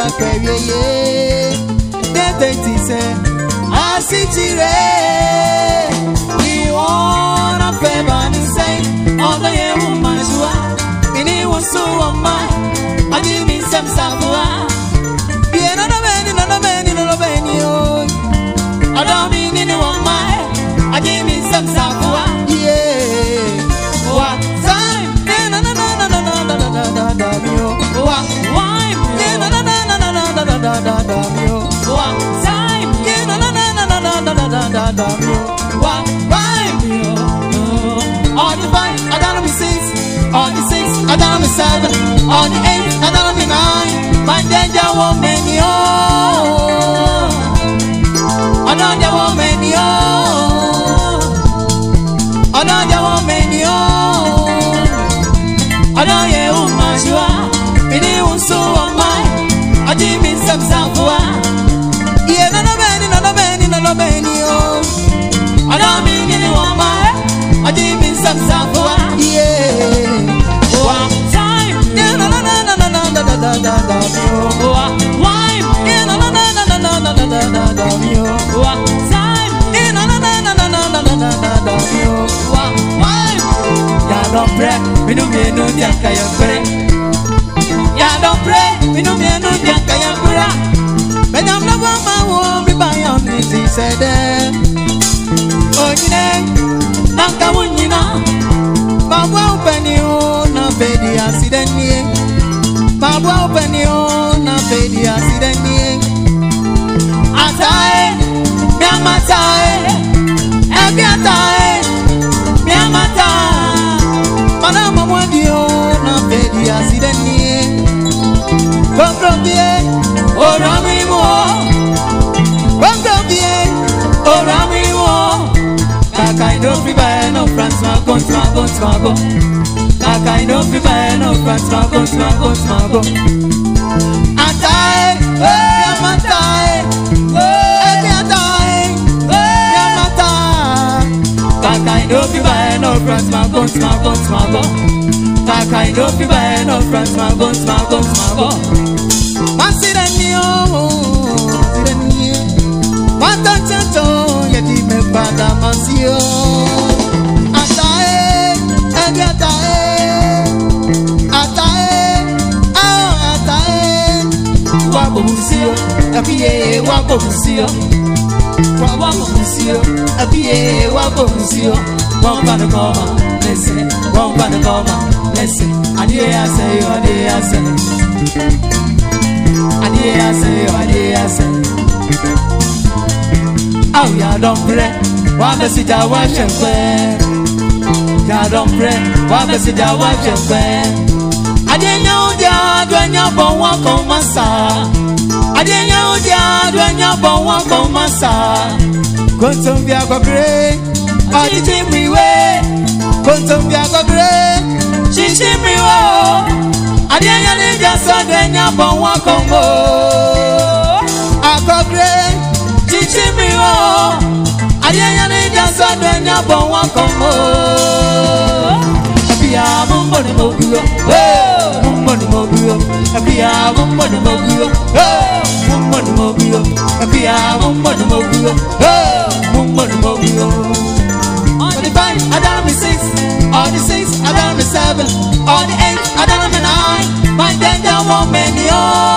sakere ye debe ti sẹ asitire iwọ nafẹ bani sẹ ọdọ yẹ wọn ma ṣuwa mini wọn so wọn ma ayi mi sẹm sabuwa bie nọdọ bẹni nọdọ bẹni nọdọ bẹni o ọdọ mi nínú wọn ma ayi mi sẹm sabuwa. on the eighth and on the ninth my danger wọ́n mẹ́ni ó ọlọ́dẹ wọ́n mẹ́ni ó ọlọ́dẹ wọ́n mẹ́ni ó. da da mi Why? Eh na na Why? Ya don pray, mi nu mi pray. Ya don pray, mi nu mi nu dia ka ma wo mi ba ya de. Onyine, nanka wunyina. Babu au o na bedi asidenie. Mabwa upenio na pedi asideni Atae, miamatae, ebi atae, miamata Mana mamwadio na pedi mo. Komprobie, oramiwo Komprobie, oramiwo Kaka indofriba eno, François, Gonçois, Gonçois, Gonçois na kind of man of France, smago, smago, smago. Anti, oh, I'm anti, oh, I'm anti, oh, I'm anti. That kind of man no France, smago, smago, smago. That kind of man of France, smago, smago, smago. Masirenio, masirenio, matanchato, yedi me pada wako musio abie wako musio kwa wako musio abie wako musio bomba na goma listen bomba na goma listen adie ase yo adie ase adie ase yo adie ase au ya dombre wa besija wa shempe ya dombre wa besija wa shempe adenya odia duanya bɔnwa kan ma sa adenya odia duanya bɔnwa kan ma sa kontombi akɔkere adidi miwe kontombi akɔkere tsitsi miwe o adenya ninja sɔ duanya bɔnwa kan mo akɔkere tsitsi miwe o adenya ninja sɔ duanya bɔnwa kan mo. Abia mo mbɔ ne mo duro. Apia woman mogu Oh woman mogu Apia woman mogu Oh woman mogu On the five Adam is six On the six Adam is seven On the eight Adam and nine My dad don't want many oh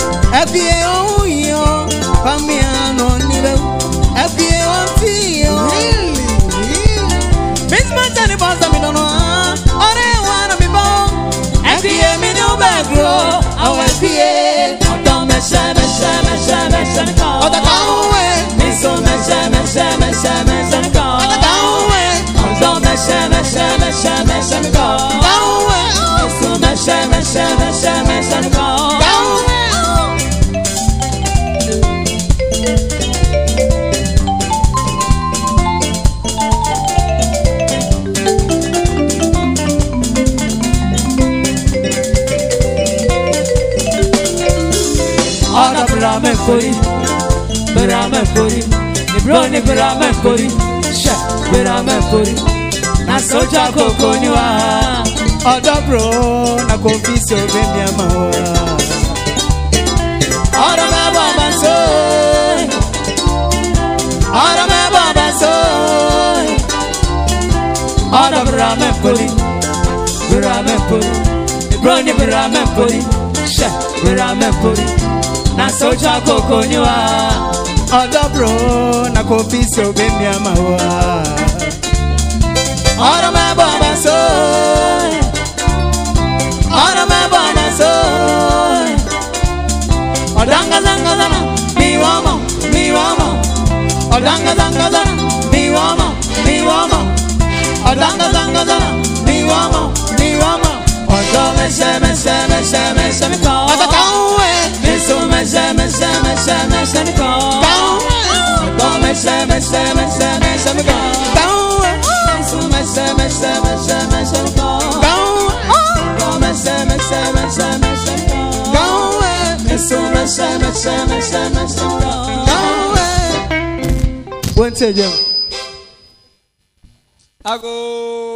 at the end. کنی برامه کنی نبرونی برامه کنی شه برامه کنی nasoja kokoniwa bro, na kofisi obemiamawa ọrọmẹbọ ọbaso ọrọmẹbọ ọbaso ọdọbramẹpoli bramẹpoli broni bramẹpoli ṣe bramẹpoli. na soja kokonywa ọdọbro na kofi si amawa. mmiama wa ọrụ m ebe ọ na-aso ọrụ m ebe ọ na-aso ọdangaza ngaza na miwe ọmọ miwe ọmọ ọdangaza ngaza na miwe ọmọ miwe ọmọ ọdangaza ngaza na summer, summer gone. Summer, summer, summer, summer, summer gone. Summer, summer, summer, summer, summer gone. Summer, summer, summer, summer, summer gone. Summer, summer, summer, summer, summer gone. Once again. I go.